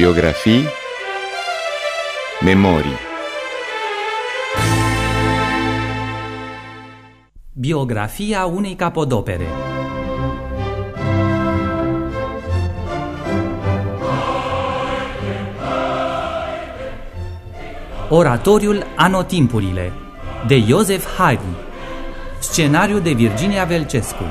Biografii Memorii. Biografia unei capodopere. Oratoriul Anotimpurile de Iosef Haydn. Scenariu de Virginia Velcescu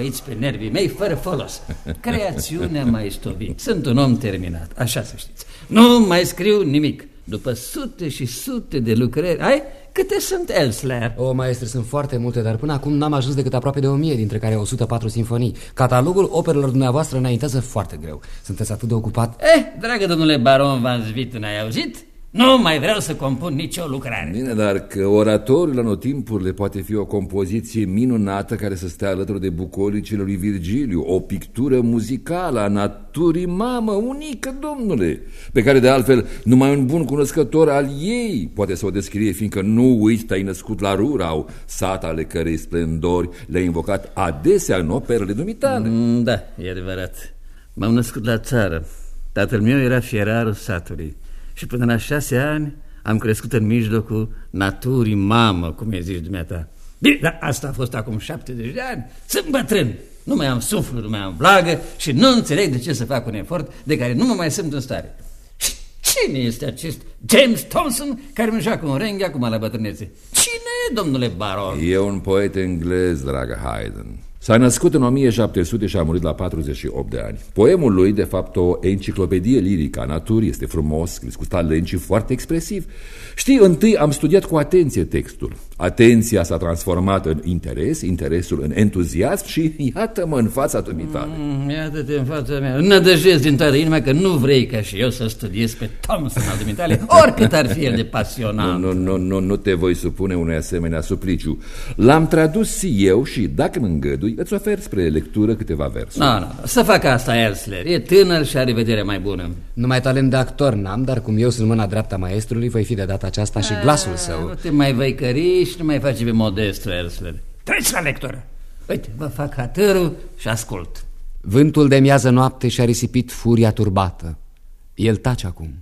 așa tropăiți pe nervii mei fără folos. Creațiunea mai stovit. Sunt un om terminat, așa să știți. Nu mai scriu nimic. După sute și sute de lucrări, ai? Câte sunt Elsler? O, maestre, sunt foarte multe, dar până acum n-am ajuns decât aproape de o mie, dintre care 104 sinfonii. Catalogul operelor dumneavoastră înaintează foarte greu. Sunteți atât de ocupat? Eh, dragă domnule baron Van Zvit, n-ai auzit? Nu mai vreau să compun nicio lucrare. Bine, dar că oratorul anotimpurile poate fi o compoziție minunată care să stea alături de bucolicile lui Virgiliu, o pictură muzicală a naturii mamă, unică, domnule, pe care de altfel numai un bun cunoscător al ei poate să o descrie, fiindcă nu uiți, te-ai născut la Rurau, sat ale cărei splendori le-ai invocat adesea în operele dumitale. Mm, Da, e adevărat. M-am născut la țară. Tatăl meu era fierarul satului. Și până la șase ani am crescut în mijlocul naturii mamă, cum e zis dumneata. Bine, dar asta a fost acum 70 de ani. Sunt bătrân. Nu mai am suflet, nu mai am vlagă și nu înțeleg de ce să fac un efort de care nu mă mai sunt în stare. Și cine este acest James Thompson care mă joacă un renghi acum la bătrânețe? Cine e, domnule baron? E un poet englez, dragă Haydn. S-a născut în 1700 și a murit la 48 de ani. Poemul lui, de fapt, o enciclopedie lirică a naturii, este frumos, scris cu talent și foarte expresiv. Știi, întâi am studiat cu atenție textul. Atenția s-a transformat în interes, interesul în entuziasm și iată-mă în fața dumitale. Mm, Iată-te în fața mea. Nădăjesc din toată inima că nu vrei ca și eu să studiez pe Thompson al dumitale, oricât ar fi el de pasionant. Nu, nu, nu, nu te voi supune unui asemenea supliciu. L-am tradus eu și, dacă mă îngădui, îți ofer spre lectură câteva versuri. Nu, nu, să facă asta Elsler. E tânăr și are vedere mai bună. Numai talent de actor n-am, dar cum eu sunt mâna dreaptă a maestrului, voi fi de data aceasta și glasul Nu său. te mai văicări și nu mai face pe modestul Elsler. Treci la lectură. Uite, vă fac hatărul și ascult. Vântul de miază noapte și-a risipit furia turbată. El tace acum.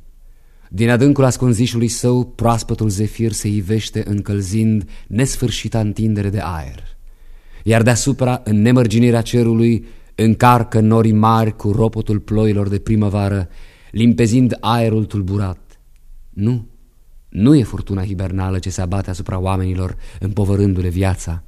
Din adâncul ascunzișului său, proaspătul zefir se ivește încălzind nesfârșita întindere de aer. Iar deasupra, în nemărginirea cerului, încarcă norii mari cu ropotul ploilor de primăvară, limpezind aerul tulburat. Nu, nu e furtuna hibernală ce se abate asupra oamenilor, împovărându-le viața.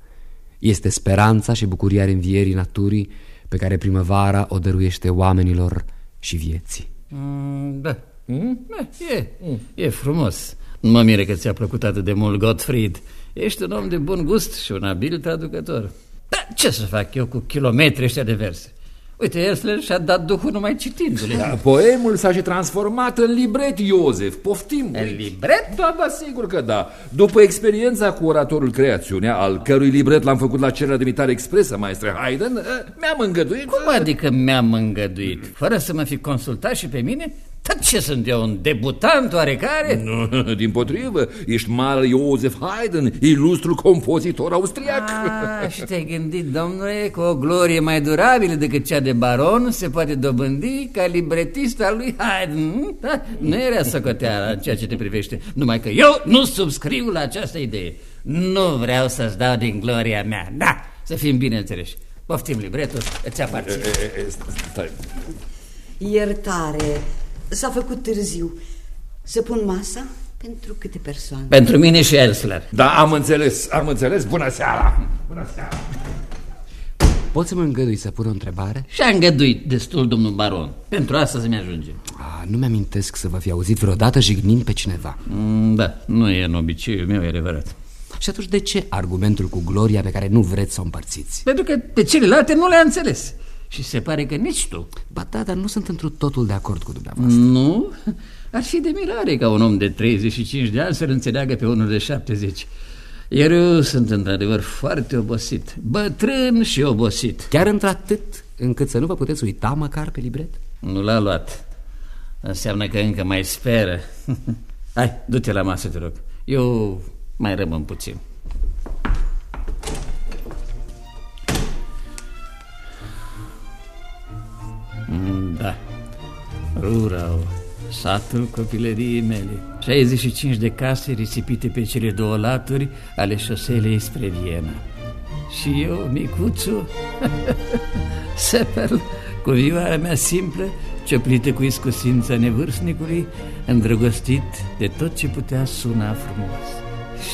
Este speranța și bucuria învierii naturii pe care primăvara o dăruiește oamenilor și vieții. Mm, da. Mm? da. E, e frumos. Nu mă mire că ți-a plăcut atât de mult Gottfried. Ești un om de bun gust și un abil traducător. Da, ce să fac eu cu kilometri ăștia de verse? Uite, Elsler și-a dat duhul numai citindu-le. Da, poemul s-a și transformat în libret, Iosef. Poftim! În libret? Da, da, sigur că da. După experiența cu oratorul Creațiunea, al cărui libret l-am făcut la cererea de mitare expresă, maestre Haydn, eh, mi-am îngăduit... Cum adică mi-am îngăduit? Fără să mă fi consultat și pe mine? Dar ce sunt eu, un debutant oarecare? Nu, din potrivă, ești mare Iosef Haydn, ilustru compozitor austriac. Ah, și te-ai gândit, domnule, că o glorie mai durabilă decât cea de baron se poate dobândi ca libretist al lui Haydn. Da? Nu era socoteala ceea ce te privește, numai că eu nu subscriu la această idee. Nu vreau să-ți dau din gloria mea, da, să fim bine înțeleși. Poftim libretul, îți aparține. E, e, stai. Iertare, s-a făcut târziu. Să pun masa pentru câte persoane? Pentru mine și Elsler. Da, am înțeles, am înțeles. Bună seara! Bună seara! Poți să mă îngădui să pun o întrebare? Și-a îngăduit destul, domnul baron. Pentru asta să mi ajunge. A, nu mi-amintesc să vă fi auzit vreodată jignind pe cineva. Mm, da, nu e în obiceiul meu, e adevărat. Și atunci de ce argumentul cu gloria pe care nu vreți să o împărțiți? Pentru că pe celelalte nu le-a înțeles. Și se pare că nici tu. Ba da, dar nu sunt într totul de acord cu dumneavoastră. Nu? Ar fi de mirare ca un om de 35 de ani să-l înțeleagă pe unul de 70. Iar eu sunt într-adevăr foarte obosit, bătrân și obosit. Chiar într-atât încât să nu vă puteți uita măcar pe libret? Nu l-a luat. Înseamnă că încă mai speră. Hai, du-te la masă, te rog. Eu mai rămân puțin. Rurau, satul copilăriei mele. 65 de case risipite pe cele două laturi ale șoselei spre Viena. Și eu, micuțu, Seppel, cu vioara mea simplă Cioplită cu iscusința nevârstnicului Îndrăgostit de tot ce putea suna frumos.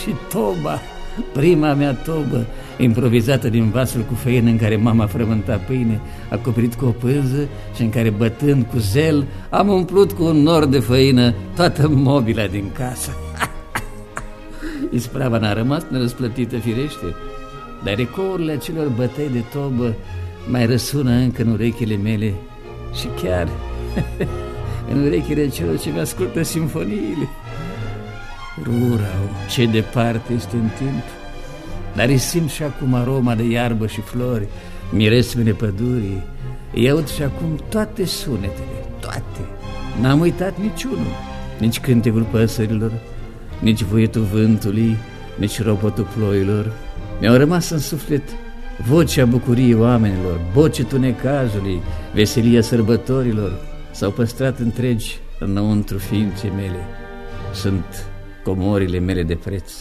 Și toba Prima mea tobă, improvizată din vasul cu făină în care mama frământa pâine, acoperit cu o pânză și în care, bătând cu zel, am umplut cu un nor de făină toată mobila din casă. Isprava n-a rămas nerăsplătită, firește, dar ecourile acelor bătăi de tobă mai răsună încă în urechile mele și chiar în urechile celor ce mi-ascultă simfoniile. Rurau, ce departe este în timp. Dar îi simt și acum aroma de iarbă și flori Miresmele pădurii. Îi aud și acum toate sunetele, toate. N-am uitat niciunul Nici cântecul păsărilor Nici vuietul vântului Nici ropotul ploilor. Mi-au rămas în suflet vocea bucuriei oamenilor Bocetul necazului Veselia sărbătorilor. S-au păstrat întregi înăuntru ființei mele. Sunt comorile mele de preț.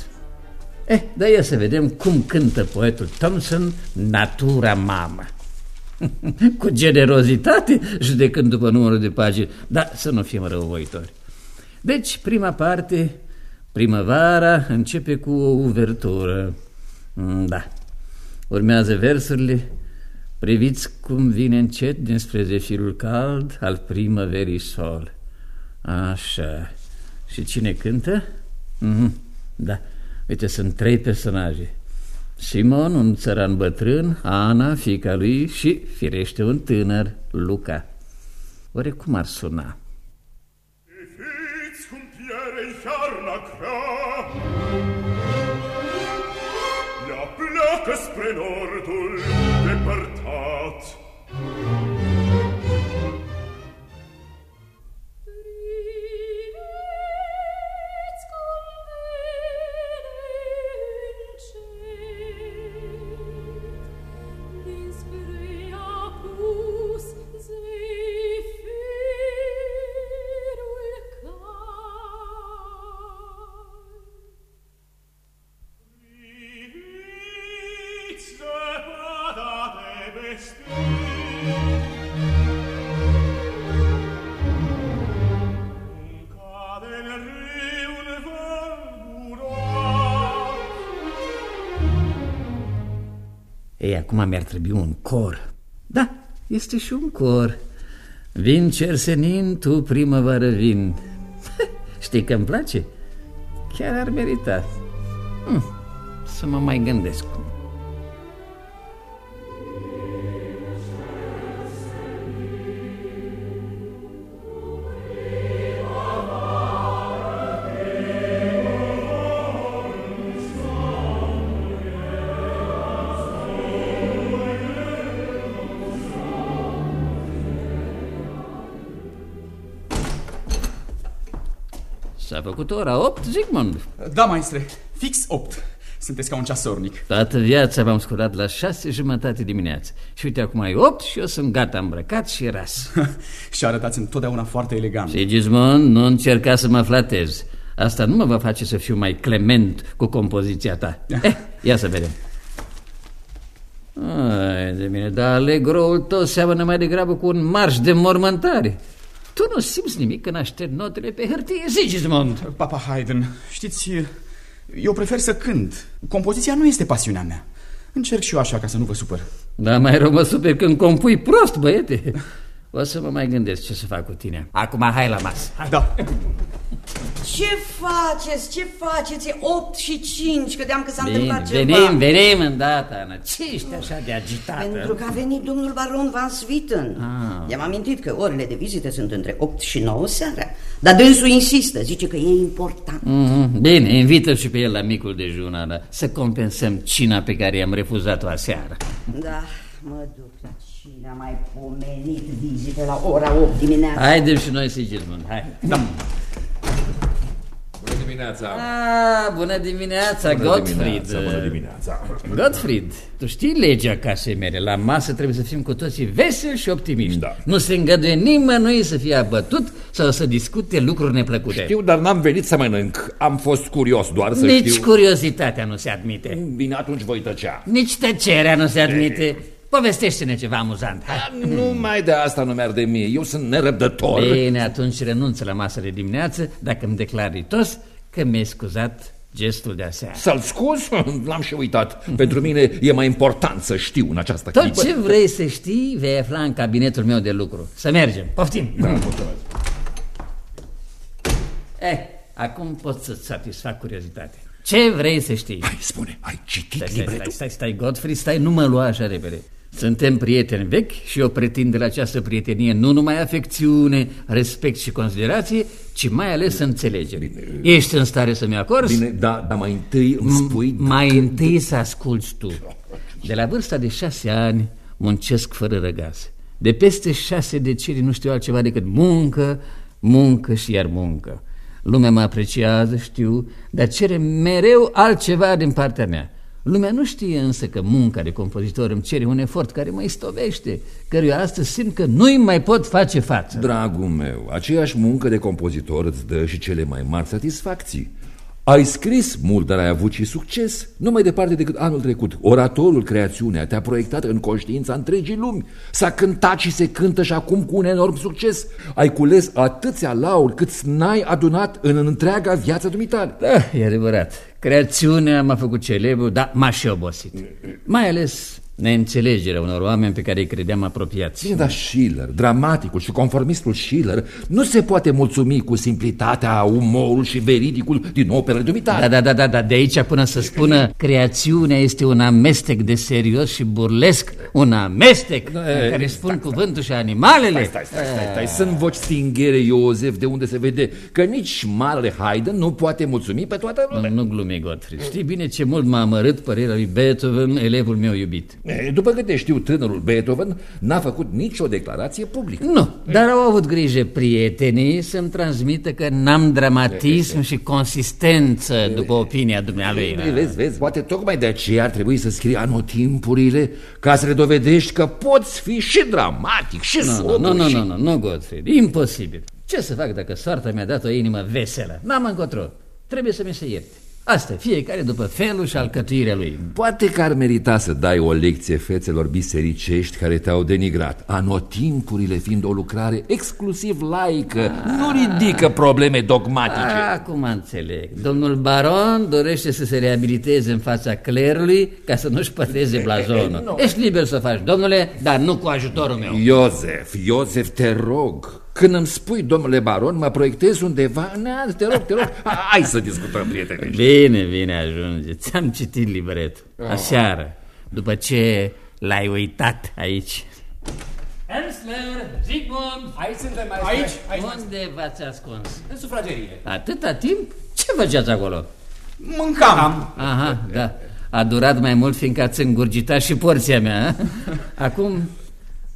Eh, dar ia să vedem cum cântă poetul Thompson Natura Mamă. Cu generozitate, judecând după numărul de pagini, dar să nu fim răuvoitori. Deci, prima parte, primăvara, începe cu o uvertură. Mm, da. Urmează versurile, priviți cum vine încet dinspre zefirul cald al primăverii sol. Așa. Și cine cântă? Mm -hmm. Da, uite, sunt trei personaje. Simon, un țăran bătrân, Ana, fica lui și, firește, un tânăr, Luca. Oare cum ar suna? pleacă spre nordul acum mi-ar trebui un cor. Da, este și un cor. Vin cersenin, tu primăvară vin. Știi că îmi place? Chiar ar merita. Hm, să mă mai gândesc. S-a făcut ora 8, Zigmund? Da, maestre, fix 8. Sunteți ca un ceasornic. Toată viața m-am sculat la șase jumătate dimineață. Și uite, acum e 8 și eu sunt gata îmbrăcat și ras. și arătați întotdeauna foarte elegant. Sigismund, nu încerca să mă flatez. Asta nu mă va face să fiu mai clement cu compoziția ta. eh, ia să vedem. Ai de mine, dar alegroul tău seamănă mai degrabă cu un marș de mormântare. Tu nu simți nimic când aștept notele pe hârtie, Sigismund? Papa Haydn, știți, eu prefer să cânt. Compoziția nu este pasiunea mea. Încerc și eu așa ca să nu vă supăr. Da, mai rău mă super când compui prost, băiete. O să mă mai gândesc ce să fac cu tine. Acum hai la masă. Hai. Da. Ce faceți? Ce faceți? E 8 și 5, credeam că s-a Bine, întâmplat ceva. venim, venim îndată, Ana. Ce ești așa de agitată? Pentru că a venit domnul baron Van Swieten. Ah. I-am amintit că orele de vizită sunt între 8 și 9 seara. Dar dânsul insistă, zice că e important. Mhm. Bine, invită și pe el la micul dejun, Ana, să compensăm cina pe care i-am refuzat-o aseară. Da, mă duc la cine a mai pomenit vizite la ora 8 dimineața. Haidem și noi, Sigismund, hai. Da. Bună dimineața! Ah, bună dimineața, Bună Gottfried. dimineața, bună dimineața! Gottfried, tu știi legea casei mele. La masă trebuie să fim cu toții veseli și optimiști. Da. Nu se îngăduie nimănui să fie abătut sau să discute lucruri neplăcute. Știu, dar n-am venit să mănânc. Am fost curios doar să Nici știu... curiozitatea nu se admite. Bine, atunci voi tăcea. Nici tăcerea nu se admite. Povestește-ne ceva amuzant. Hai. Numai de asta nu mi-ar de mie. Eu sunt nerăbdător. Bine, atunci renunță la masă de dimineață dacă îmi declar ritos că mi-ai scuzat gestul de aseară. Să-l scuz? L-am și uitat. Pentru mine e mai important să știu în această Tot clipă. ce vrei să știi vei afla în cabinetul meu de lucru. Să mergem. Poftim. Da, mulțumesc. Eh, acum pot să-ți satisfac curiozitatea. Ce vrei să știi? Hai, spune, ai citit Stai, stai, libretul? stai, stai, stai, Godfrey, stai, nu mă lua așa repede. Suntem prieteni vechi și eu pretind de la această prietenie nu numai afecțiune, respect și considerație, ci mai ales înțelegere. Ești în stare să-mi acorzi? Bine, da, dar mai întâi îmi spui... Mai întâi să asculți tu. De la vârsta de șase ani muncesc fără răgaz. De peste șase decenii nu știu altceva decât muncă, muncă și iar muncă. Lumea mă apreciază, știu, dar cere mereu altceva din partea mea. Lumea nu știe însă că munca de compozitor îmi cere un efort care mă istovește, căruia astăzi simt că nu-i mai pot face față. Dragul meu, aceeași muncă de compozitor îți dă și cele mai mari satisfacții. Ai scris mult, dar ai avut și succes. Nu mai departe decât anul trecut. Oratorul Creațiunea te-a proiectat în conștiința întregii lumi. S-a cântat și se cântă și acum cu un enorm succes. Ai cules atâția lauri cât n-ai adunat în întreaga viață dumitale. Da, e adevărat. Creațiunea m-a făcut celebru, dar m-a și obosit. Mai ales neînțelegerea unor oameni pe care îi credeam apropiați. Bine, dar Schiller, dramaticul și conformistul Schiller, nu se poate mulțumi cu simplitatea, umorul și veridicul din operele dumitale. Da, da, da, da, da, de aici până să spună creațiunea este un amestec de serios și burlesc, un amestec în care spun cuvântul și animalele. Stai, stai, stai, stai, stai. Sunt voci stinghere, Iosef, de unde se vede că nici marele Haydn nu poate mulțumi pe toată lumea. Nu, nu glumi, Gottfried. Știi bine ce mult m-a amărât părerea lui Beethoven, elevul meu iubit. E, După câte știu, tânărul Beethoven n-a făcut nicio declarație publică. Nu, dar au avut grijă prietenii să-mi transmită că n-am dramatism și consistență după opinia dumnealui. Vezi, Vezi, vezi, poate tocmai de aceea ar trebui să scrii anotimpurile ca să le dovedești că poți fi și dramatic și Nu, sobru nu, nu, și... nu, nu, nu, Gottfried, imposibil. Ce să fac dacă soarta mi-a dat o inimă veselă? N-am încotro. Trebuie să mi se ierte. Asta, fiecare după felul și alcătuirea lui. Poate că ar merita să dai o lecție fețelor bisericești care te-au denigrat, anotimpurile fiind o lucrare exclusiv laică, nu ridică probleme dogmatice. Acum înțeleg. Domnul baron dorește să se reabiliteze în fața clerului ca să nu-și pătreze blazonul. Ești liber să faci, domnule, dar nu cu ajutorul meu. Iosef, Iosef, te rog, când îmi spui, domnule baron, mă proiectez undeva în alt, te rog, te rog, hai să discutăm, prietene. Bine, bine, ajunge. Ți-am citit libretul. Aseară, după ce l-ai uitat aici. Ensler, Zygmunt, Aici suntem, maestre. Aici? Aici. unde v-ați ascuns? În sufragerie. Atâta timp? Ce făceați acolo? Mâncam. Aha, da. A durat mai mult fiindcă ați îngurgitat și porția mea. a? Acum,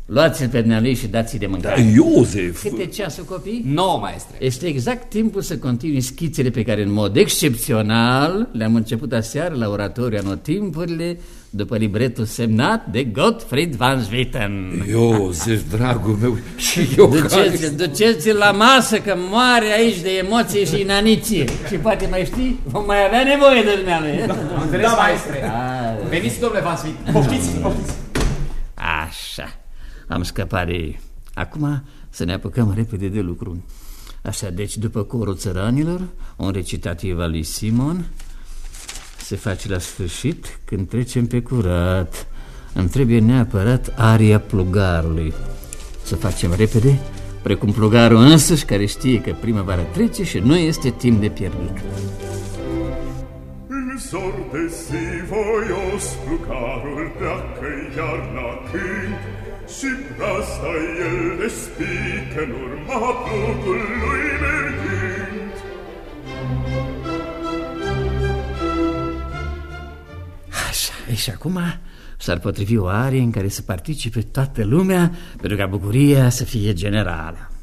luați-l pe dumnealui și dați-i de mâncare. Iosef! Câte ceasul, copii? Nouă, maestre. Este exact timpul să continui schițele pe care în mod excepțional le-am început aseară la oratoriu anotimpurile după libretul semnat de Gottfried van Swieten. Iosef, dragul meu, și eu care... Duceți-l, duceți-l la masă că moare aici de emoție și inaniție. Și poate mai știi, vom mai avea nevoie de dumnealui. Am înțeles, da, maestre. Ah, Veniți, domnule Van Sweet. Poftiți, poftiți. Așa, am scăpat de ei. Acum să ne apucăm repede de lucru. Așa, deci după corul țăranilor, un recitativ al lui Simon, se face la sfârșit când trecem pe curat. Îmi trebuie neapărat aria plugarului. Să facem repede, precum plugarul însăși care știe că primăvara trece și nu este timp de pierdut. În zor de zi voios plugarul pleacă iarna când și brasta el despică în urma plugului mergând. Așa, e și acum s-ar potrivi o arie în care să participe toată lumea pentru ca bucuria să fie generală.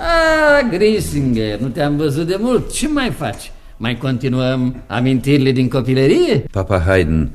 Ah, Grisinger, nu te-am văzut de mult. Ce mai faci? Mai continuăm amintirile din copilărie? Papa Haydn,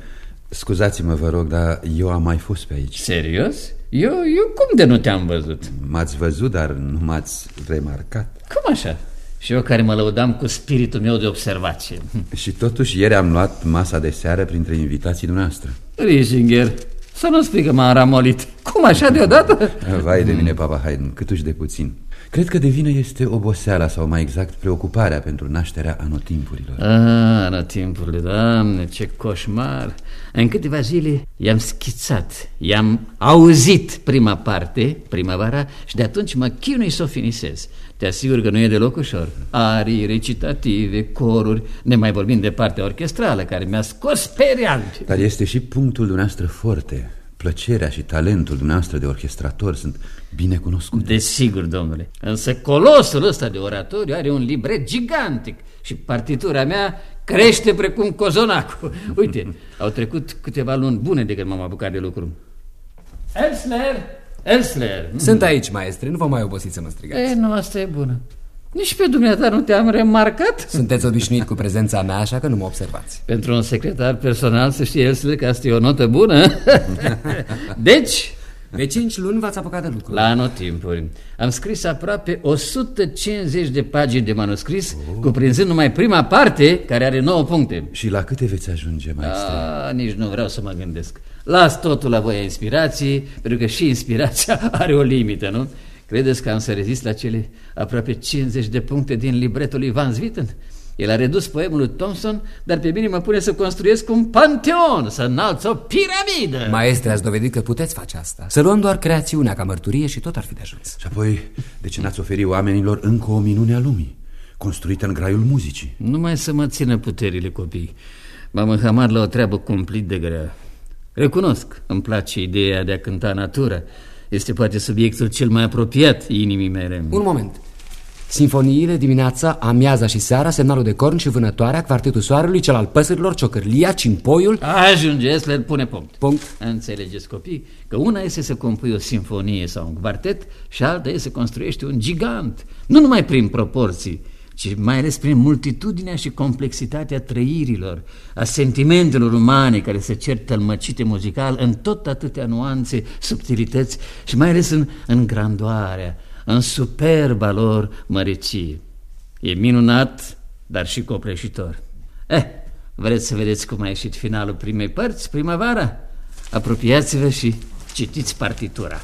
scuzați-mă, vă rog, dar eu am mai fost pe aici. Serios? Eu, eu cum de nu te-am văzut? M-ați văzut, dar nu m-ați remarcat. Cum așa? Și eu care mă lăudam cu spiritul meu de observație. Și totuși ieri am luat masa de seară printre invitații dumneavoastră. Risinger, să nu spui că m-am ramolit. Cum așa deodată? Vai de mine, Papa Haydn, câtuși de puțin. Cred că de vină este oboseala sau mai exact preocuparea pentru nașterea anotimpurilor. Ah, anotimpurile, doamne, ce coșmar! În câteva zile i-am schițat, i-am auzit prima parte, primăvara, și de atunci mă chinui să o finisez. Te asigur că nu e deloc ușor. Arii, recitative, coruri, ne mai vorbim de partea orchestrală, care mi-a scos perial. Dar este și punctul dumneavoastră forte. Plăcerea și talentul dumneavoastră de orchestrator sunt bine cunoscute. Desigur, domnule. Însă colosul ăsta de oratoriu are un libret gigantic și partitura mea crește precum cozonacul. Uite, au trecut câteva luni bune de când m-am apucat de lucru. Elsner! Elsner! Sunt aici, maestre, nu vă mai obosiți să mă strigați. E, nu, asta e bună. Nici pe dumneata nu te-am remarcat? Sunteți obișnuit cu prezența mea, așa că nu mă observați. Pentru un secretar personal să știe Elsner că asta e o notă bună. deci, De cinci luni v-ați apucat de lucru. La anotimpuri. Am scris aproape 150 de pagini de manuscris, cuprinzând numai prima parte, care are 9 puncte. Și la câte veți ajunge, maestre? A, nici nu vreau să mă gândesc. Las totul la voia inspirației, pentru că și inspirația are o limită, nu? Credeți că am să rezist la cele aproape 50 de puncte din libretul lui Van Zwitten? El a redus poemul lui Thompson, dar pe mine mă pune să construiesc un panteon, să înalț o piramidă. Maestre, ați dovedit că puteți face asta. Să luăm doar creațiunea ca mărturie și tot ar fi de ajuns. Și apoi, de ce n-ați oferi oamenilor încă o minune a lumii, construită în graiul muzicii? Numai să mă țină puterile copii. M-am înhamat la o treabă cumplit de grea. Recunosc, îmi place ideea de a cânta natură. Este poate subiectul cel mai apropiat inimii mele. Un moment. Sinfoniile, dimineața, amiaza și seara, semnalul de corn și vânătoarea, quartetul soarelui, cel al păsărilor, ciocârlia, cimpoiul... Ajunge, le pune punct. Punct. Înțelegeți, copii, că una este să compui o sinfonie sau un quartet și alta este să construiești un gigant. Nu numai prin proporții, ci mai ales prin multitudinea și complexitatea trăirilor, a sentimentelor umane care se cer tălmăcite muzical în tot atâtea nuanțe, subtilități și mai ales în, în grandoarea, în superba lor măreție. E minunat, dar și copleșitor. Eh, vreți să vedeți cum a ieșit finalul primei părți, primăvara? Apropiați-vă și citiți partitura.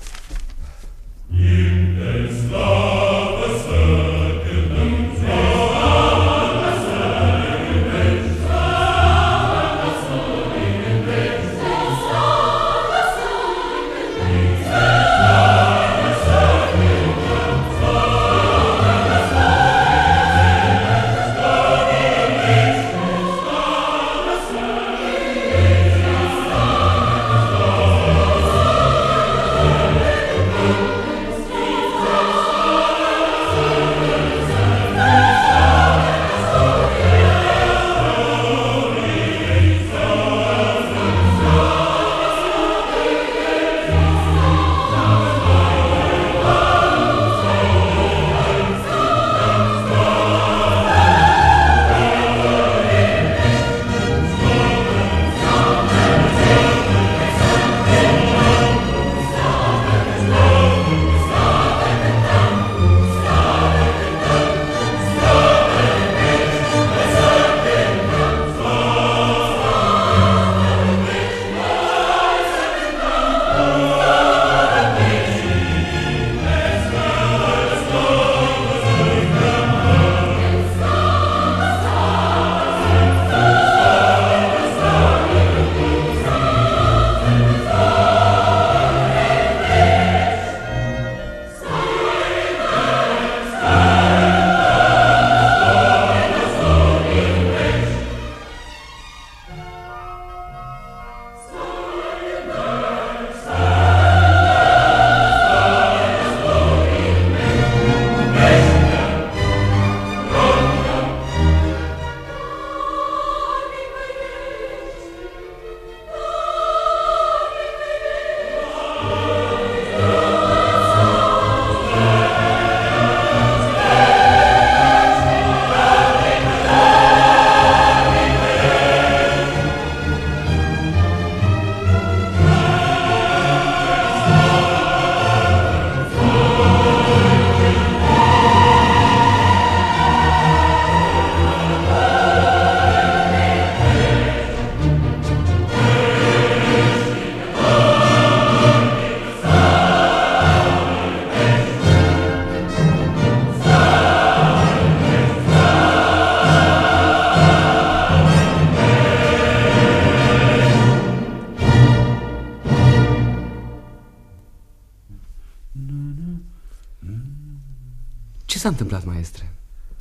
Ce s-a întâmplat, maestre?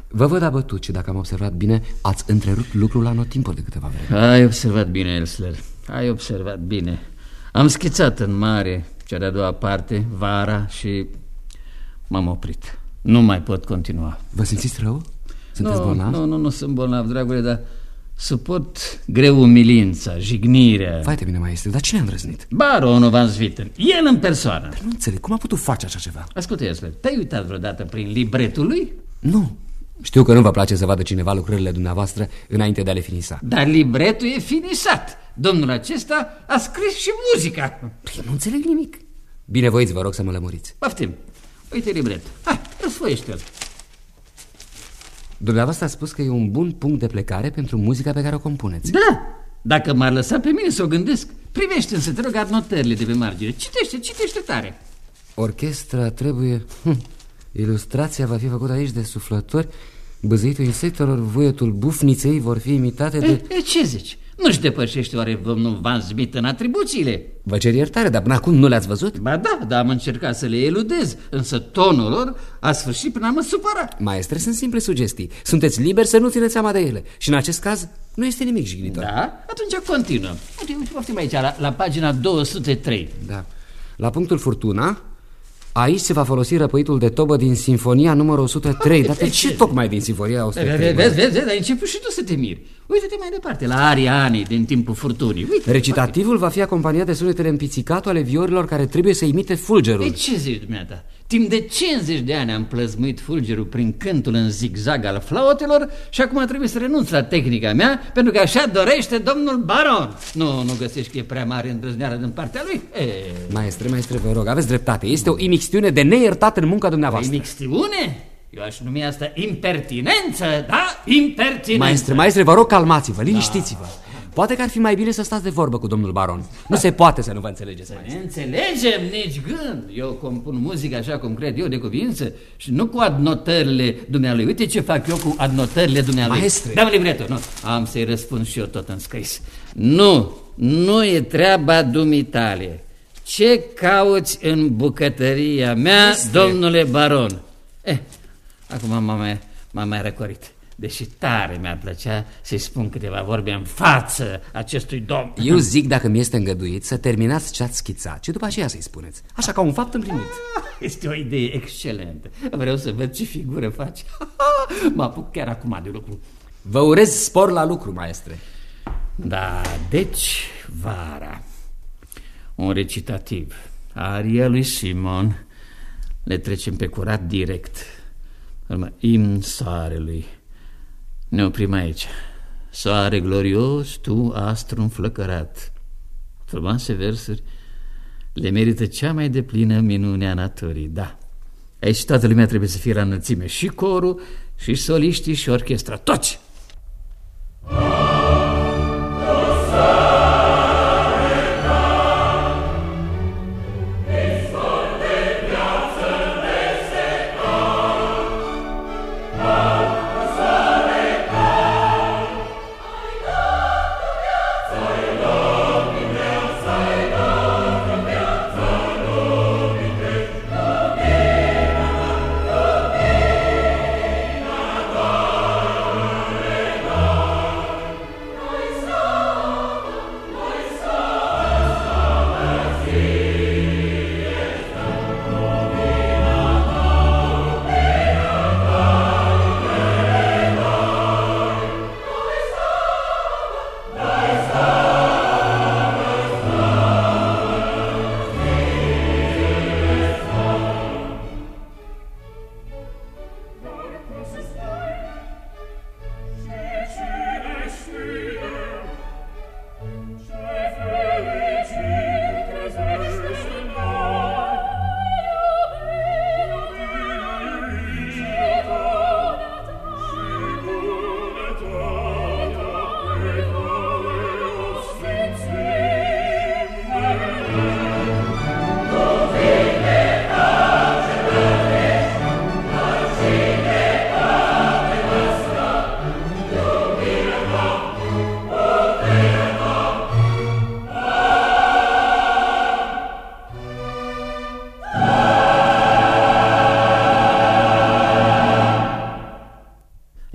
Vă văd abătut și dacă am observat bine, ați întrerupt lucrul la anotimpuri de câteva vreme. Ai observat bine, Elsler. Ai observat bine. Am schițat în mare cea de-a doua parte, vara, și m-am oprit. Nu mai pot continua. Vă simțiți rău? Sunteți nu, bolnav? Nu, nu, nu sunt bolnav, dragule, dar suport greu umilința, jignirea. Vai de bine, maestre, dar cine a îndrăznit? Baronul Van Zvitten, el în persoană. Nu înțeleg, cum a putut face așa ceva? Ascultă, Esler, te-ai uitat vreodată prin libretul lui? Nu. Știu că nu vă place să vadă cineva lucrările dumneavoastră înainte de a le finisa. Dar libretul e finisat. Domnul acesta a scris și muzica. Păi, nu înțeleg nimic. Binevoiți, vă rog să mă lămuriți. Poftim. Uite libretul. Hai, răsfoiește-l. Dumneavoastră a spus că e un bun punct de plecare pentru muzica pe care o compuneți. Da, dacă m-ar lăsa pe mine să o gândesc, privește însă, te rog, notările de pe margine. Citește, citește tare. Orchestra trebuie... Hm. Ilustrația va fi făcută aici de suflători, băzăitul insectelor, vuietul bufniței vor fi imitate de... E, e, ce zici? Nu-și depășește oare domnul Van Smith în atribuțiile? Vă cer iertare, dar până acum nu le-ați văzut? Ba da, dar am încercat să le eludez, însă tonul lor a sfârșit până a mă supăra. Maestre, sunt simple sugestii. Sunteți liberi să nu țineți seama de ele. Și în acest caz nu este nimic jignitor. Da? Atunci continuăm. Uite, uite, poftim aici, la, la pagina 203. Da. La punctul furtuna, Aici se va folosi răpăitul de tobă din Sinfonia numărul 103. Dar de ce tocmai din Sinfonia 103? Vezi, vezi, vezi, vezi, ai început și tu să te miri. Uite-te mai departe, la aria Ani din timpul furtunii. Uite, Recitativul va fi acompaniat de sunetele împițicate ale viorilor care trebuie să imite fulgerul. Ei, ce zici dumneata? Timp de 50 de ani am plăzmuit fulgerul prin cântul în zigzag al flautelor și acum trebuie să renunț la tehnica mea pentru că așa dorește domnul baron. Nu, nu găsești că e prea mare îndrăzneală din partea lui? E... Maestre, maestre, vă rog, aveți dreptate. Este o imixtiune de neiertat în munca dumneavoastră. Imixtiune? Eu aș numi asta impertinență, da? Impertinență. Maestre, maestre, vă rog, calmați-vă, liniștiți-vă. Da. Poate că ar fi mai bine să stați de vorbă cu domnul baron. Nu se poate să nu vă înțelegeți, Să ne înțelegem nici gând. Eu compun muzică așa cum cred eu de cuvință și nu cu adnotările dumnealui. Uite ce fac eu cu adnotările dumnealui. Maestre. Dă-mi libretul. Nu, am să-i răspund și eu tot în scris. Nu, nu e treaba dumitale. Ce cauți în bucătăria mea, Maestre. domnule baron? Eh, acum m-am mai, mai răcorit deși tare mi-ar plăcea să-i spun câteva vorbe în față acestui domn. Eu zic, dacă mi este îngăduit, să terminați ce ați schițat și după aceea să-i spuneți. Așa ca un fapt împlinit. Ah, este o idee excelentă. Vreau să văd ce figură faci. mă apuc chiar acum de lucru. Vă urez spor la lucru, maestre. Da, deci, vara. Un recitativ. Aria lui Simon. Le trecem pe curat direct. Urmă, imn soarelui. Ne oprim aici. Soare glorios, tu astru înflăcărat. Frumoase versuri le merită cea mai deplină minune a naturii, da. Aici toată lumea trebuie să fie la înălțime, și corul, și soliștii, și orchestra, toți!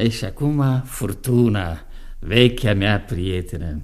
E și acum furtuna, vechea mea prietenă.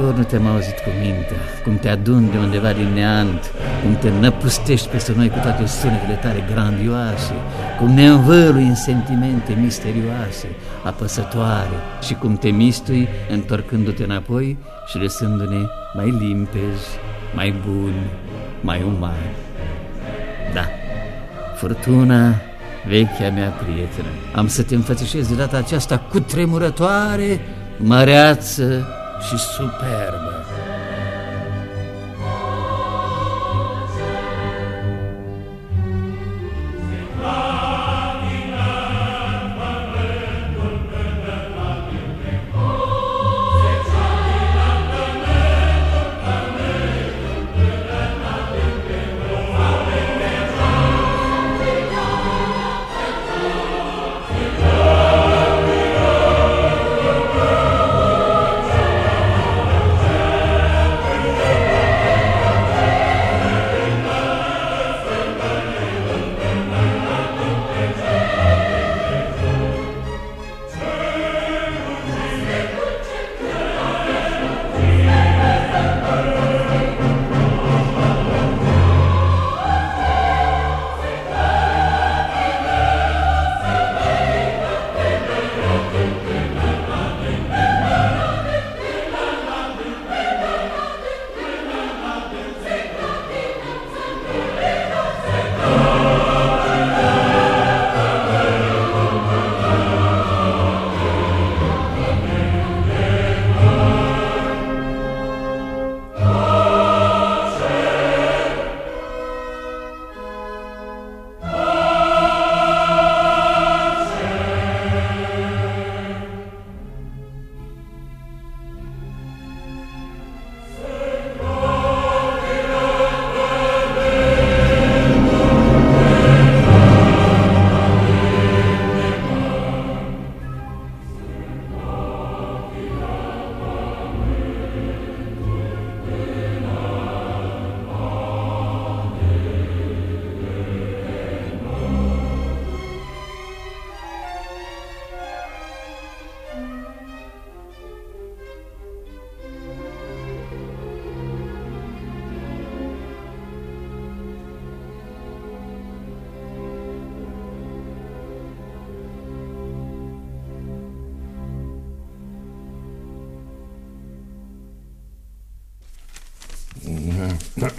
De câte ori nu te-am auzit cu mintea, cum te adun de undeva din neant, cum te năpustești peste noi cu toate sunetele tale grandioase, cum ne învălui în sentimente misterioase, apăsătoare și cum te mistui întorcându-te înapoi și lăsându-ne mai limpezi, mai buni, mai umani. Da, furtuna, vechea mea prietenă, am să te înfățișez de data aceasta cu tremurătoare, măreață și superbă.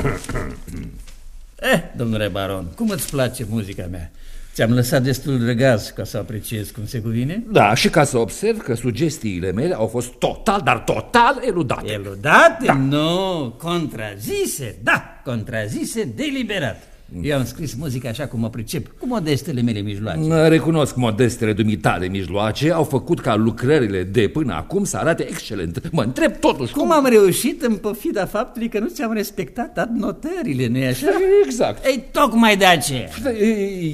Eh, domnule baron, cum îți place muzica mea? Ți-am lăsat destul de gaz ca să apreciez cum se cuvine? Da, și ca să observ că sugestiile mele au fost total, dar total eludate. Eludate? Da. Nu, contrazise, da, contrazise deliberat. Eu am scris muzica așa cum mă pricep, cu modestele mele mijloace. Recunosc modestele dumitale mijloace au făcut ca lucrările de până acum să arate excelent. Mă întreb totuși Cum am reușit în pofida faptului că nu ți-am respectat adnotările, nu-i așa? Exact. Ei, tocmai de aceea.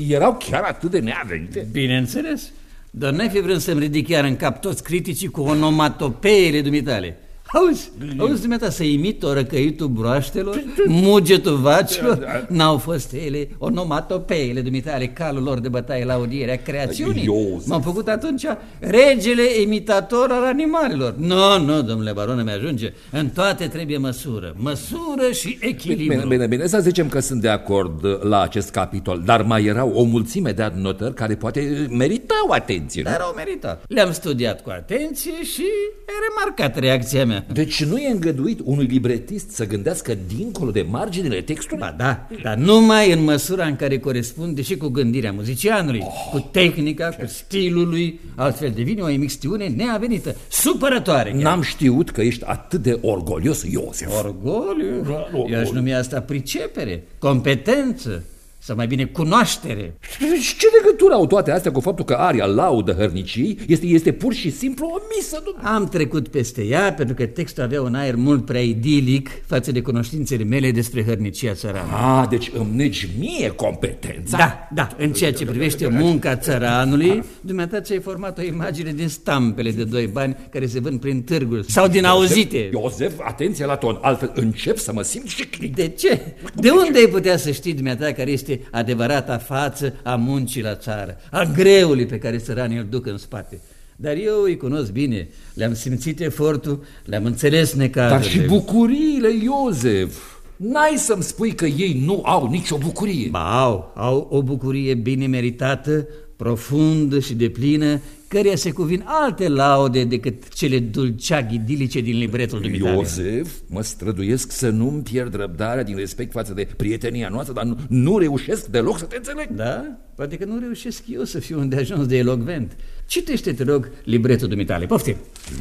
Erau chiar atât de neavenite. Bineînțeles. Dar n-ai fi vrut să-mi ridic chiar în cap toți criticii cu onomatopeile dumitale. Auzi, auzi dumneata să imit o răcăitul broaștelor, mugetul vacilor, n-au fost ele onomatopeile dumitale, calul lor de bătaie la audierea creațiunii. Iosif. M-am făcut atunci regele imitator al animalelor. Nu, nu, domnule baron, mi ajunge. În toate trebuie măsură, măsură și echilibru. Bine, bine, bine, să zicem că sunt de acord uh, la acest capitol, dar mai erau o mulțime de adnotări care poate meritau atenție. nu? Dar au meritat. Le-am studiat cu atenție și ai remarcat reacția mea. Deci nu e îngăduit unui libretist să gândească dincolo de marginile textului? Ba da, dar numai în măsura în care corespunde și cu gândirea muzicianului, cu tehnica, cu stilul lui, altfel devine o emixtiune neavenită, supărătoare. chiar. N-am știut că ești atât de orgolios, Iosef. Orgoliu? Eu aș numi asta pricepere, competență, sau mai bine cunoaștere. Și ce legătură au toate astea cu faptul că aria laudă hărniciei este, este pur și simplu o misă? Du- Am trecut peste ea pentru că textul avea un aer mult prea idilic față de cunoștințele mele despre hărnicia țărană. Ah, deci îmi negi mie competența? Da, da, în ceea ce privește munca țăranului, dumneata ți-ai format o imagine din stampele de doi bani care se vând prin târguri sau din auzite. Iosef, atenție la ton, altfel încep să mă simt jicnit. De ce? De unde ai putea să știi dumneata care este adevărata față a muncii la țară, a greului pe care țăranii îl duc în spate? Dar eu îi cunosc bine, le-am simțit efortul, le-am înțeles necazurile. Dar și bucuriile, Iosef. N-ai să-mi spui că ei nu au nicio bucurie. Ba, au, au o bucurie bine meritată, profundă și deplină, căreia se cuvin alte laude decât cele dulceaghi idilice din libretul dumitale. Iosef, mă străduiesc să nu-mi pierd răbdarea din respect față de prietenia noastră, dar nu, nu reușesc deloc să te înțeleg. Da? Poate că nu reușesc eu să fiu unde ajuns de elogvent. Citește, te rog, libretul dumitale. Poftim!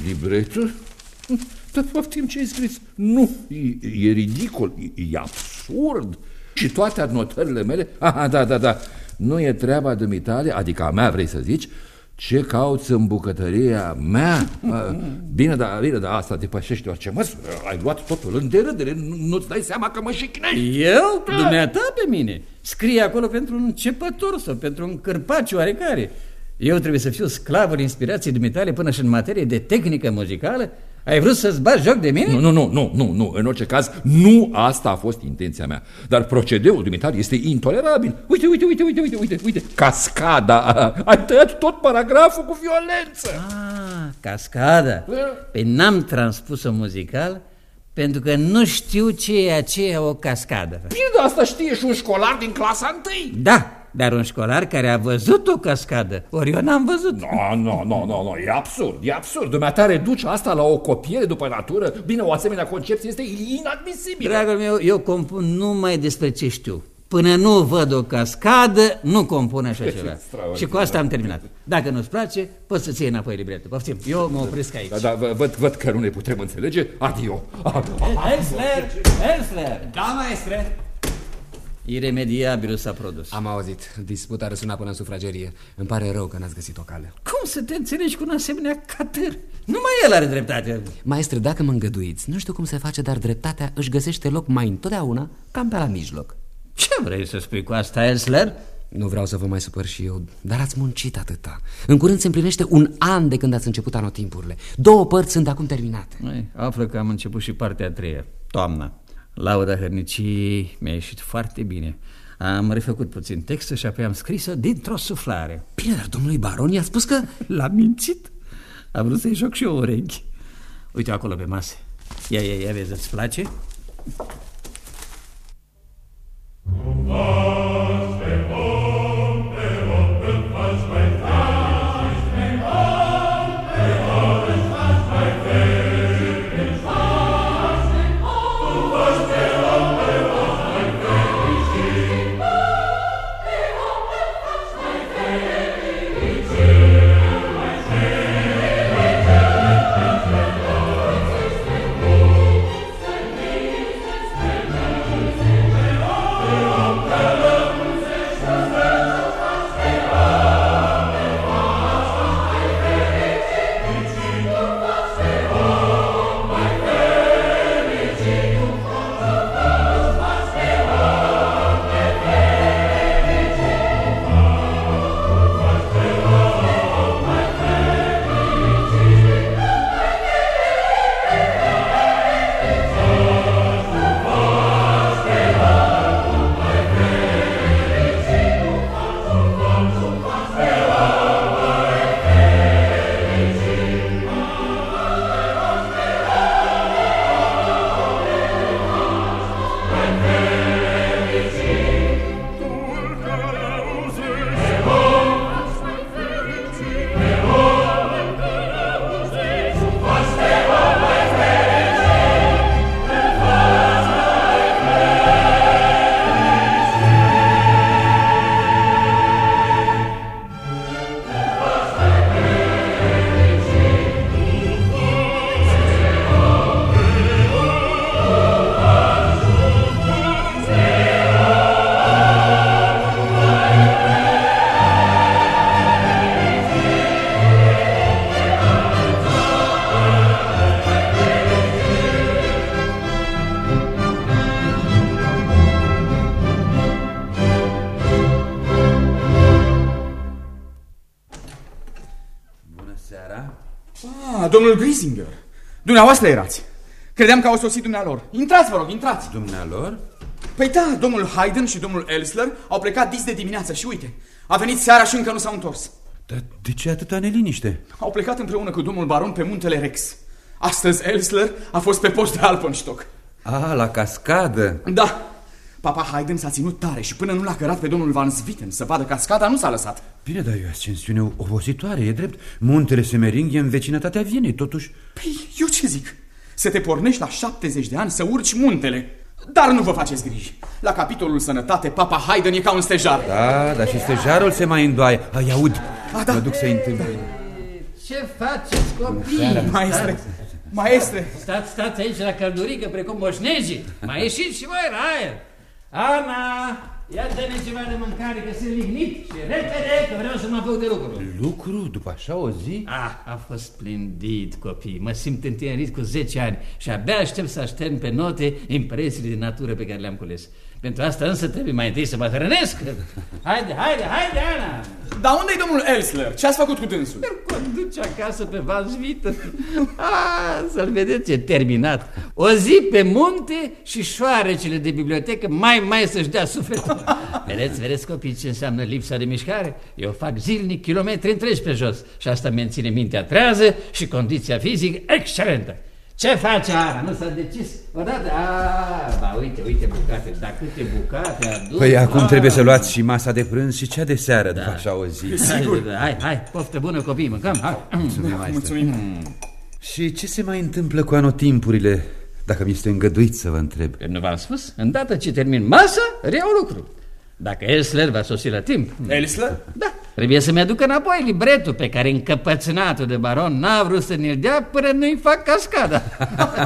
Libretul? Dar poftim ce ai scris. Nu, e, e ridicol, e, e absurd. Și toate adnotările mele, aha, da, da, da, nu e treaba dumitale, adică a mea vrei să zici, ce cauți în bucătăria mea? A, Bine, da, bine, da, asta depășește orice măsură. Ai luat totul în derâdere, nu- nu-ți dai seama că mă șicnești. Eu? Dumneata pe mine? Scrie acolo pentru un începător sau pentru un cârpaci oarecare. Eu trebuie să fiu sclavul inspirației dumitale până și în materie de tehnică muzicală? Ai vrut să-ți bagi joc de mine? Nu, nu, nu, nu, nu, nu, în orice caz, nu asta a fost intenția mea. Dar procedeul dumitale este intolerabil. Uite, uite, uite, uite, uite, uite, uite, cascada, ai tăiat tot paragraful cu violență. Ah, cascada. Păi n-am transpus-o muzical pentru că nu știu ce e aceea o cascadă. Bine, dar asta știe și un școlar din clasa întâi. Da, dar un școlar care a văzut o cascadă, ori eu n-am văzut. Nu, nu, nu, nu, nu, e absurd, e absurd. Dumneata reduce asta la o copiere după natură. Bine, o asemenea concepție este inadmisibilă. Dragul meu, eu compun numai despre ce știu. Până nu văd o cascadă, nu compun așa ceva. extraordinar. Și cu asta am terminat. Dacă nu-ți place, poți să-ți iei înapoi libretul. Poftim, eu mă opresc aici. Da, da, vă- văd, văd că nu ne putem înțelege. Adio. Elsler! Elsler! Da, maestre! Iremediabilul s-a produs. Am auzit. Disputa răsuna până în sufragerie. Îmi pare rău că n-ați găsit o cale. Cum să te înțelegi cu un asemenea catâr? Numai el are dreptate. Maestre, dacă mă îngăduiți, nu știu cum se face, dar dreptatea își găsește loc mai întotdeauna cam pe la mijloc. Ce vrei să spui cu asta, Elsler? Nu vreau să vă mai supăr și eu, dar ați muncit atâta. În curând se împlinește un an de când ați început anotimpurile. Două părți sunt acum terminate. Ei, află că am început și partea a treia, toamna. Lauda hărniciei mi-a ieșit foarte bine. Am refăcut puțin textul și apoi am scris-o dintr-o suflare. Bine, dar domnului baron i-a spus că... L-am mințit. Am vrut să-i joc și eu urechi. Uite acolo pe masă. Ia, ia, ia, vezi, îți place? Thank domnul Grisinger. Dumneavoastră erați. Credeam că au sosit dumnealor. Intrați, vă rog, intrați. Dumnealor? Păi da, domnul Haydn și domnul Elsler au plecat dis de dimineață și uite, a venit seara și încă nu s-au întors. Dar de ce atâta neliniște? Au plecat împreună cu domnul baron pe muntele Rex. Astăzi Elsler a fost pe post de Alpenstock. Ah, la cascadă. Da, Papa Haydn s-a ținut tare și până nu l-a cărat pe domnul Van Sviten să vadă cascada, nu s-a lăsat. Bine, dar e o ascensiune obositoare, e drept. Muntele Semering e în vecinătatea Vienei, totuși... Păi, eu ce zic? Să te pornești la 70 de ani să urci muntele. Dar nu vă faceți griji. La capitolul sănătate, Papa Haydn e ca un stejar. Da, dar și stejarul se mai îndoaie. Ai, aud. A, da. Mă duc să-i întâmpin. Ce faceți, copii? Maestre, maestre. Stați, stați aici la căldurică, precum moșnegii. Mai ieșiți și voi la aer. Ana, ia dă-ne ceva de mâncare, că sunt lignit și repede, că vreau să mă apuc de lucru. Lucru? După așa o zi? Ah, a fost splendid, copii. Mă simt întinerit cu 10 ani și abia aștept să aștern pe note impresiile de natură pe care le-am cules. Pentru asta însă trebuie mai întâi să mă hrănesc. Haide, haide, haide, Ana! Dar unde-i domnul Elsler? Ce ați făcut cu dânsul? Îl conduce acasă pe Vansvită. Ah, să-l vedeți, e terminat. O zi pe munte și șoarecele de bibliotecă mai mai să-și dea sufletul. Vedeți, vedeți copii ce înseamnă lipsa de mișcare? Eu fac zilnic kilometri întregi pe jos și asta menține mintea trează și condiția fizică excelentă. Ce face Ana? Nu s-a decis? Odată? A, ba, uite, uite bucate. Dar câte bucate adus. Păi acum Ah. trebuie să luați și masa de prânz și cea de seară, după așa o zi. Sigur. Hai, hai, poftă bună copii, mâncăm. Hai. Mulțumim, maestre. Mulțumim. Și ce se mai întâmplă cu anotimpurile, dacă mi este îngăduit să vă întreb? Eu nu v-am spus? Îndată ce termin masa, reiau lucru. Dacă Elsler va sosi la timp. Elsler? Da, trebuie să-mi aducă înapoi libretul pe care încăpățânatul de baron n-a vrut să ne-l dea până nu-i fac cascada.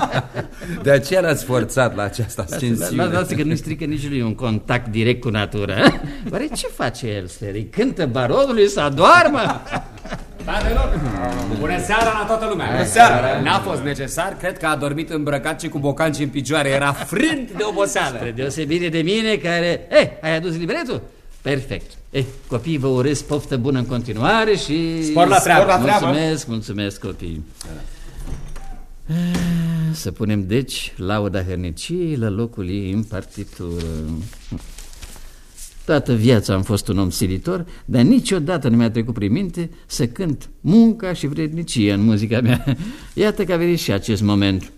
De aceea l-ați forțat la această ascensiune. Lasă că nu strică nici lui un contact direct cu natura. Oare ce face Elsler? Îi cântă baronului să adoarmă? Tadelor, bună seara la toată lumea! Bună seara! N-a fost necesar, cred că a dormit îmbrăcat și cu bocanci în picioare, era frânt de oboseală. Spre deosebire de mine care... Eh, ai adus libretul? Perfect. Eh, copiii vă urez poftă bună în continuare și... Spor la treabă. Spor la treabă. Mulțumesc, mulțumesc copii. Eh, Să punem deci lauda hărniciei la locul ei în partitură. Toată viața am fost un om silitor, dar niciodată nu mi-a trecut prin minte să cânt munca și vrednicia în muzica mea. Iată că a venit și acest moment.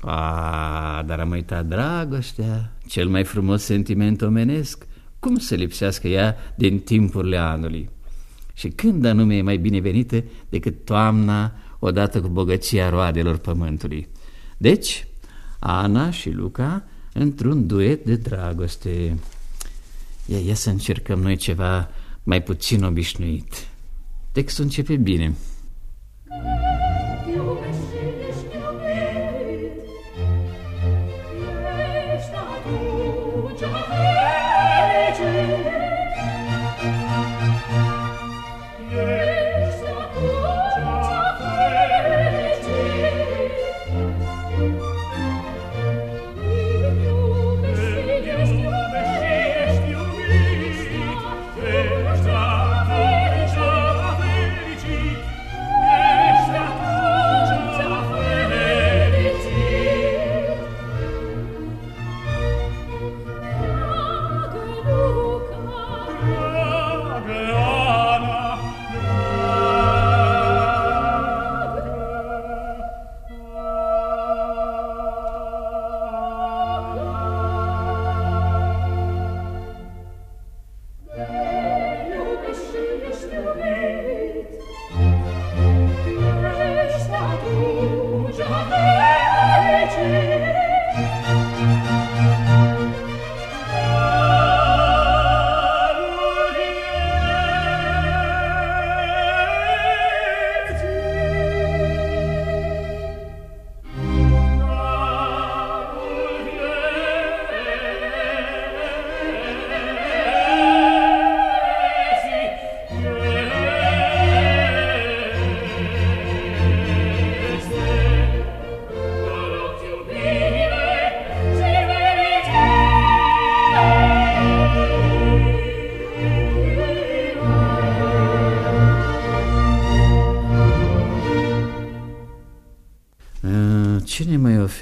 A, dar am uitat dragostea, cel mai frumos sentiment omenesc. Cum să lipsească ea din timpurile anului? Și când anume e mai binevenită decât toamna odată cu bogăția roadelor pământului? Deci, Ana și Luca într-un duet de dragoste. Ia, ia să încercăm noi ceva mai puțin obișnuit. Textul începe bine. ce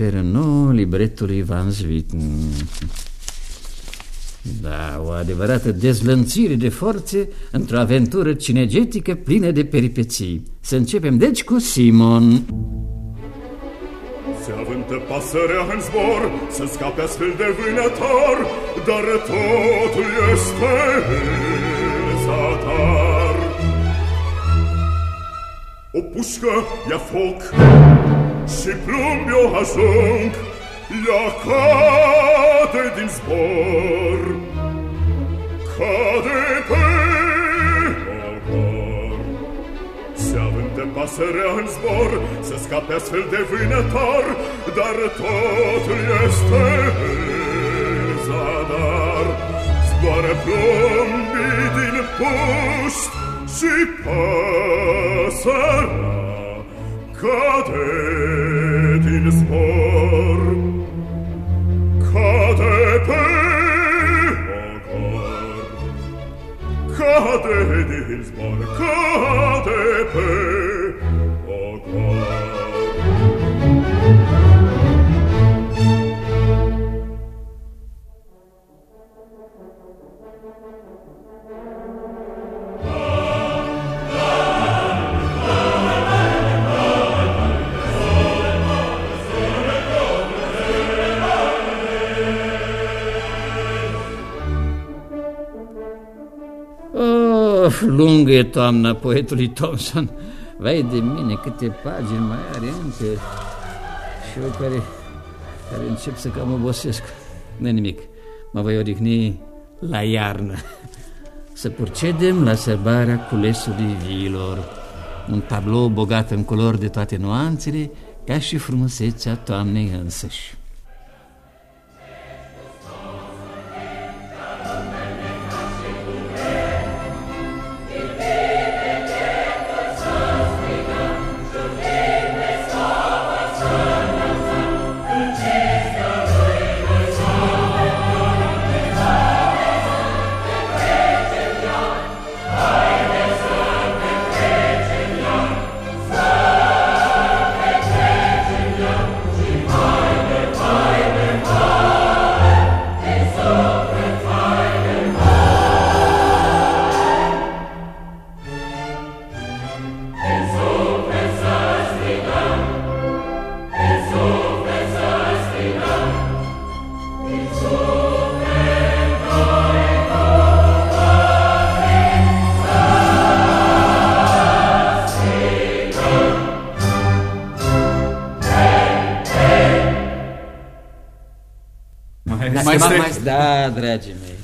ne mai oferă nou libretul lui Van Zvitten? Da, o adevărată dezlănțire de forțe într-o aventură cinegetică plină de peripeții. Să începem deci cu Simon. Se avântă pasărea în zbor Să scape astfel de vânător Dar totul este zatar O pușcă ia foc si plumbio hasunk, ja cadet in spor, cade pe, cor. Se avente passerea in spor, se scape asfel de vinător, dar tot este zadar. Zboară plumbii din pust și pasărea, cadet in spor. Cade per cor cadet in spor. Cade per cor lungă e toamna poetului Thompson. Vai de mine, câte pagini mai are încă. Și eu care, care încep să cam obosesc. nu nimic, mă voi odihni la iarnă. Să procedem la sărbarea culesului viilor. Un tablou bogat în culori de toate nuanțele, ca și frumusețea toamnei însăși. Da, dragii mei.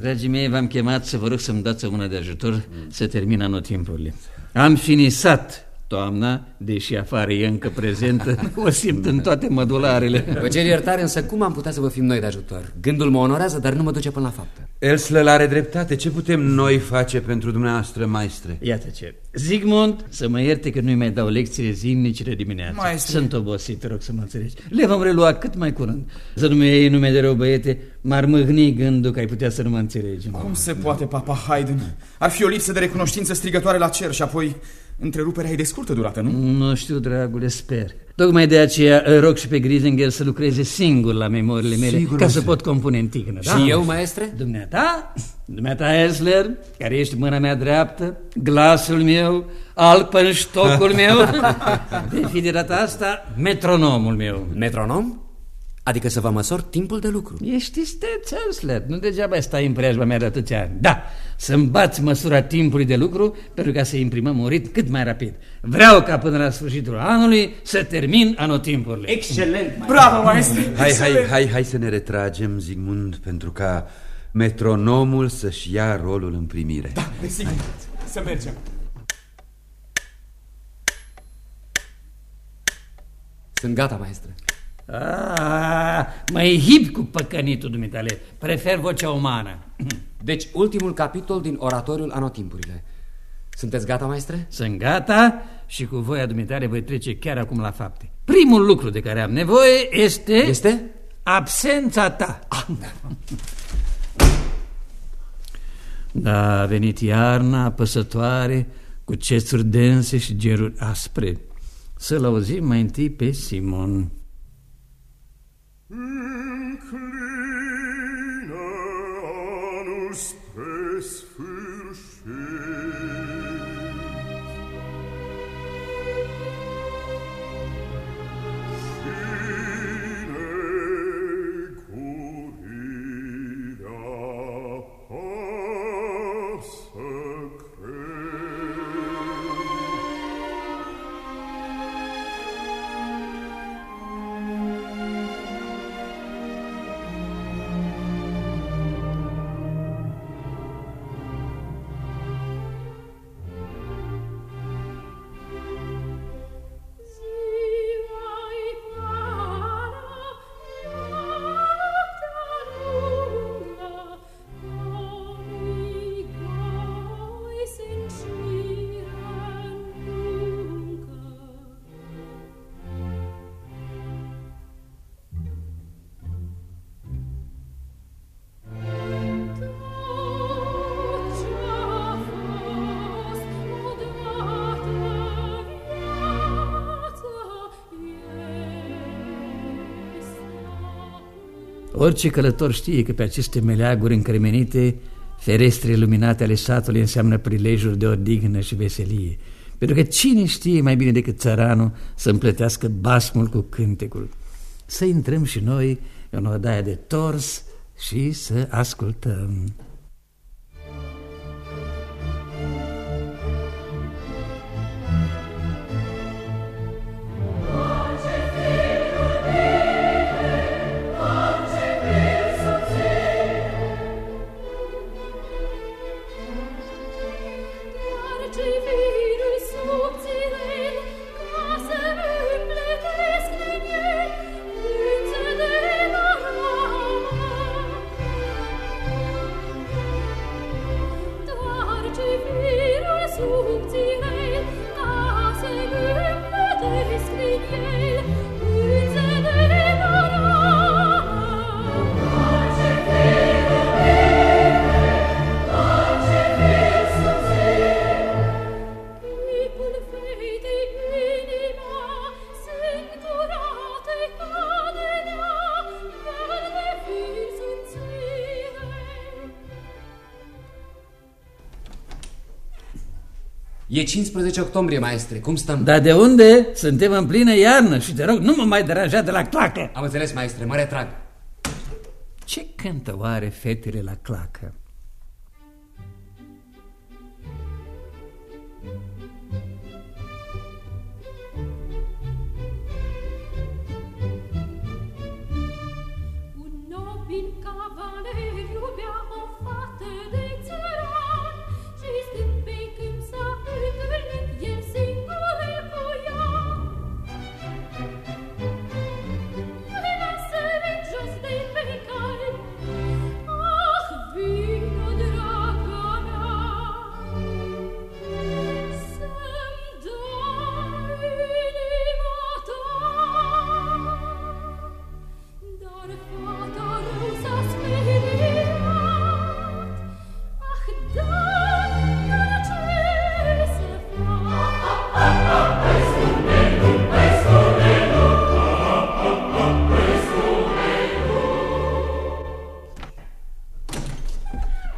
Dragii mei, v-am chemat să vă rog să-mi dați o mână de ajutor să termin anotimpurile. Am finisat toamna, deși afară e încă prezentă, o simt în toate mădularele. Vă cer iertare, însă cum am putea să vă fim noi de ajutor? Gândul mă onorează, dar nu mă duce până la faptă. Elslăl are dreptate. Ce putem noi face pentru dumneavoastră, maestre? Iată ce. Zigmund, să mă ierte că nu-i mai dau lecțiile zilnice de dimineață. Maestre. Sunt obosit, te rog să mă înțelegi. Le vom relua cât mai curând. Să nu-mi iei nume de rău, băiete, m-ar mâhni gândul că ai putea să nu mă înțelegi. cum se poate, Papa Haydn? Ar fi o lipsă de recunoștință strigătoare la cer și apoi întreruperea e de scurtă durată, nu? Nu știu, dragule, sper. Tocmai de aceea îl rog și pe Grisinger să lucreze singur la memoriile mele, Sigur, ca să maestre. pot compune în tignă. Da? Și eu, maestre? Dumneata, dumneata Esler, care ești mâna mea dreaptă, glasul meu, alpenstocul meu, de fi de data asta metronomul meu. Metronom? Adică să vă măsor timpul de lucru. Ești isteț, Esler, nu degeaba stai în preajma mea de atâția ani. Da, să-mi bați măsura timpului de lucru pentru ca să imprimăm un ritm cât mai rapid. Vreau ca până la sfârșitul anului să termin anotimpurile. Excelent, mai. Bravo, maestre! Hai, hai, hai, hai să ne retragem, Zigmund, pentru ca metronomul să-și ia rolul în primire. Da, desigur. Să mergem. Sunt gata, maestre. Ah, mai hip cu păcănitul dumitale. Prefer vocea umană. Deci, ultimul capitol din oratoriul Anotimpurile. Sunteți gata, maestre? Sunt gata și cu voia dumitale voi trece chiar acum la fapte. Primul lucru de care am nevoie este... Este? Absența ta. Da, a venit iarna apăsătoare, cu cețuri dense și geruri aspre. Să-l auzim mai întâi pe Simon. incline anus pres fürschee Orice călător știe că pe aceste meleaguri încremenite, ferestre luminate ale satului înseamnă prilejuri de odihnă și veselie. Pentru că cine știe mai bine decât țăranul să împletească basmul cu cântecul? Să intrăm și noi în odaia de tors și să ascultăm. 15 octombrie, maestre. Cum stăm? Dar de unde? Suntem în plină iarnă și te rog, nu mă mai deranja de la clacă. Am înțeles, maestre. Mă retrag. Ce cântă oare fetele la clacă?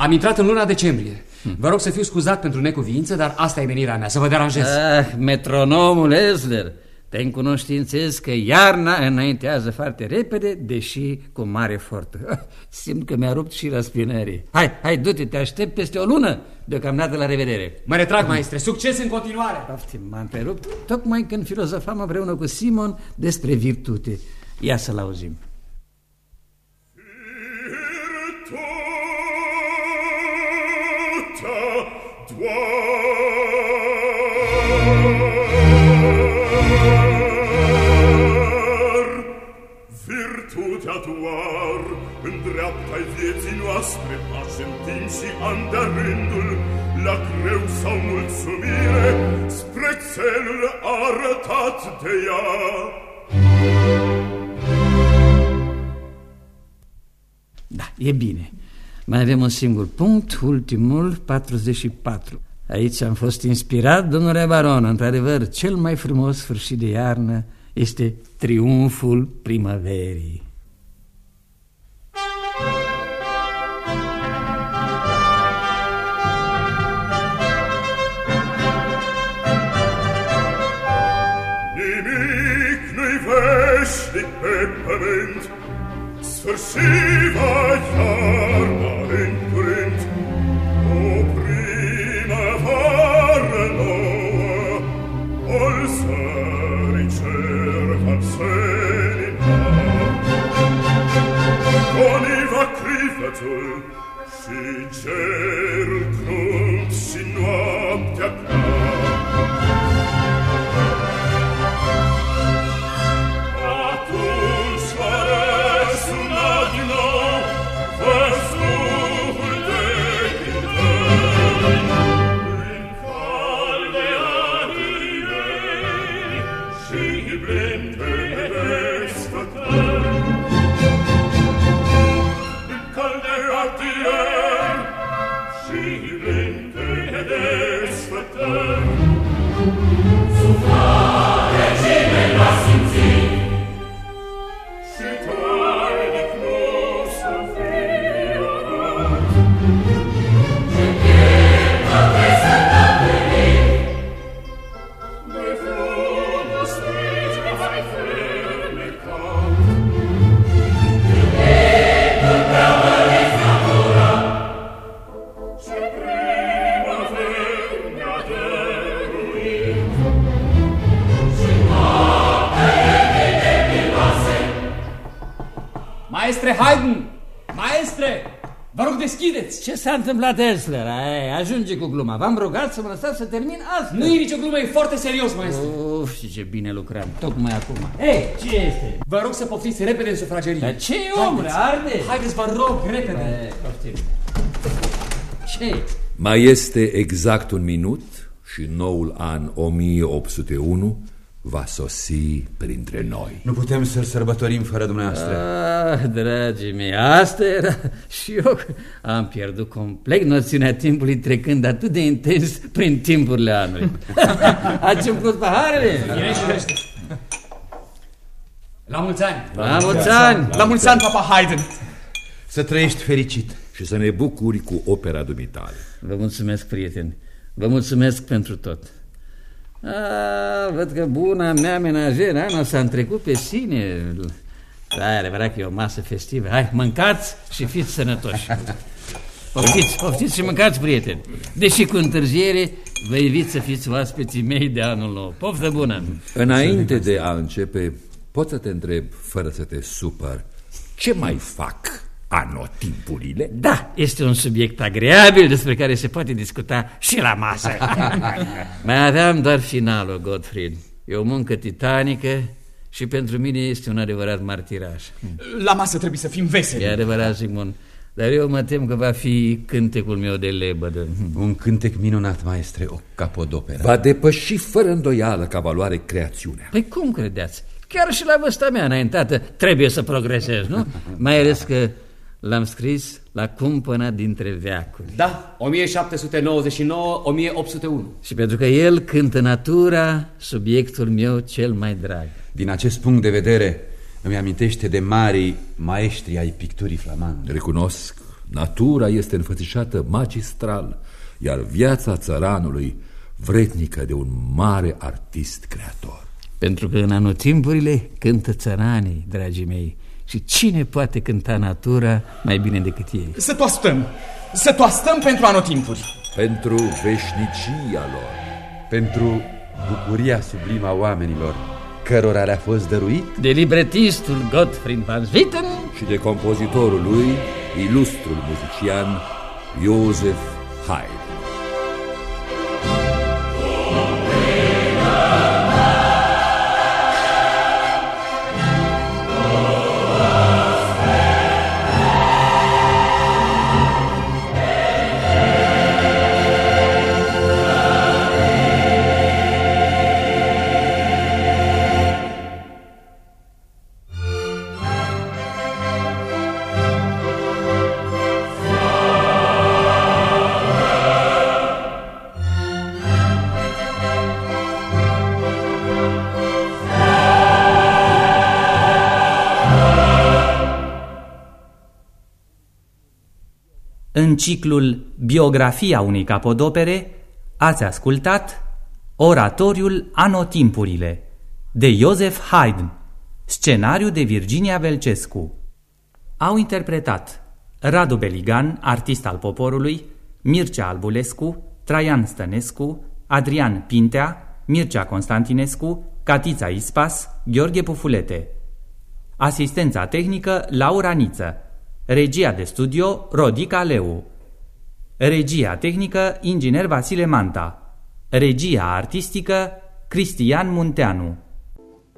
Am intrat în luna decembrie. Vă rog să fiu scuzat pentru necuvință, dar asta e menirea mea, să vă deranjez. Ah, metronomul Esler, te încunoștințez că iarna înaintează foarte repede, deși cu mare efort. Simt că mi-a rupt și răspinării. Hai, hai, du-te, te aștept peste o lună. Deocamdată la revedere. Mă retrag, maestre. Succes în continuare. Poftim, m-am întrerupt tocmai când filozofam împreună cu Simon despre virtute. Ia să-l auzim. Virtutea doar îndreaptă-i vieții noastre pași în timp și ani de rândul la greu sau mulțumire spre țelul arătat de ea. Da, e bine. Mai avem un singur punct, ultimul, 44. Aici am fost inspirat, domnule baron, într-adevăr, cel mai frumos sfârșit de iarnă este triumful primăverii. Nimic nu-i veșnic pe pământ, sfârșit întâmplat, Esler? Ai, ajunge cu gluma. V-am rugat să mă lăsați să termin astăzi. Nu e nicio glumă, e foarte serios, maestre. Uf, și ce bine lucram, tocmai acum. Ei, ce este? Vă rog să poftiți repede în sufragerie. Dar ce, omule, arde? Haideți, vă rog, repede. E, poftim. Ce? Mai este exact un minut și noul an 1801 va sosi printre noi. Nu putem să-l sărbătorim fără dumneavoastră. Ah, dragii mei, asta era și eu am pierdut complet noțiunea timpului trecând atât de intens prin timpurile anului. Ați umplut paharele? La mulți ani! La mulți ani! La mulți ani, Papa Haydn! Să trăiești fericit. Și să ne bucuri cu opera dumitale. Vă mulțumesc, prieteni. Vă mulțumesc pentru tot. A, văd că buna mea menajere, Ana, s-a întrecut pe sine. Da, e adevărat că e o masă festivă. Hai, mâncați și fiți sănătoși. Poftiți, poftiți și mâncați, prieteni. Deși cu întârziere, vă invit să fiți oaspeții mei de anul nou. Poftă bună! Înainte de a începe, pot să te întreb, fără să te supăr, ce mai fac anotimpurile? Da, este un subiect agreabil despre care se poate discuta și la masă. Mai aveam doar finalul, Gottfried. E o muncă titanică și pentru mine este un adevărat martiraj. La masă trebuie să fim veseli. E adevărat, Sigmund. Dar eu mă tem că va fi cântecul meu de lebădă. Un cântec minunat, maestre, o capodoperă. Va depăși fără îndoială ca valoare creațiunea. Păi cum credeți? Chiar și la vârsta mea înaintată trebuie să progresez, nu? Mai ales că l-am scris la cumpăna dintre veacuri. Da, 1799-1801. Și pentru că el cântă natura, subiectul meu cel mai drag. Din acest punct de vedere, îmi amintește de marii maestri ai picturii flamande. Recunosc, natura este înfățișată magistral, iar viața țăranului vretnică de un mare artist creator. Pentru că în anotimpurile cântă țăranii, dragii mei, și cine poate cânta natura mai bine decât ei? Să toastăm! Să toastăm pentru anotimpuri! Pentru veșnicia lor. Pentru bucuria sublimă a oamenilor, cărora le-a fost dăruit De libretistul Gottfried van Swieten și de compozitorul lui, ilustrul muzician Joseph Haydn. Ciclul Biografia unei capodopere ați ascultat Oratoriul Anotimpurile de Joseph Haydn, Scenariu de Virginia Velcescu Au interpretat Radu Beligan, artist al poporului, Mircea Albulescu, Traian Stănescu, Adrian Pintea, Mircea Constantinescu, Catița Ispas, Gheorghe Pufulete. Asistența tehnică Laura Niță. Regia de studio Rodica Leu. Regia tehnică Inginer Vasile Manta. Regia artistică Cristian Munteanu.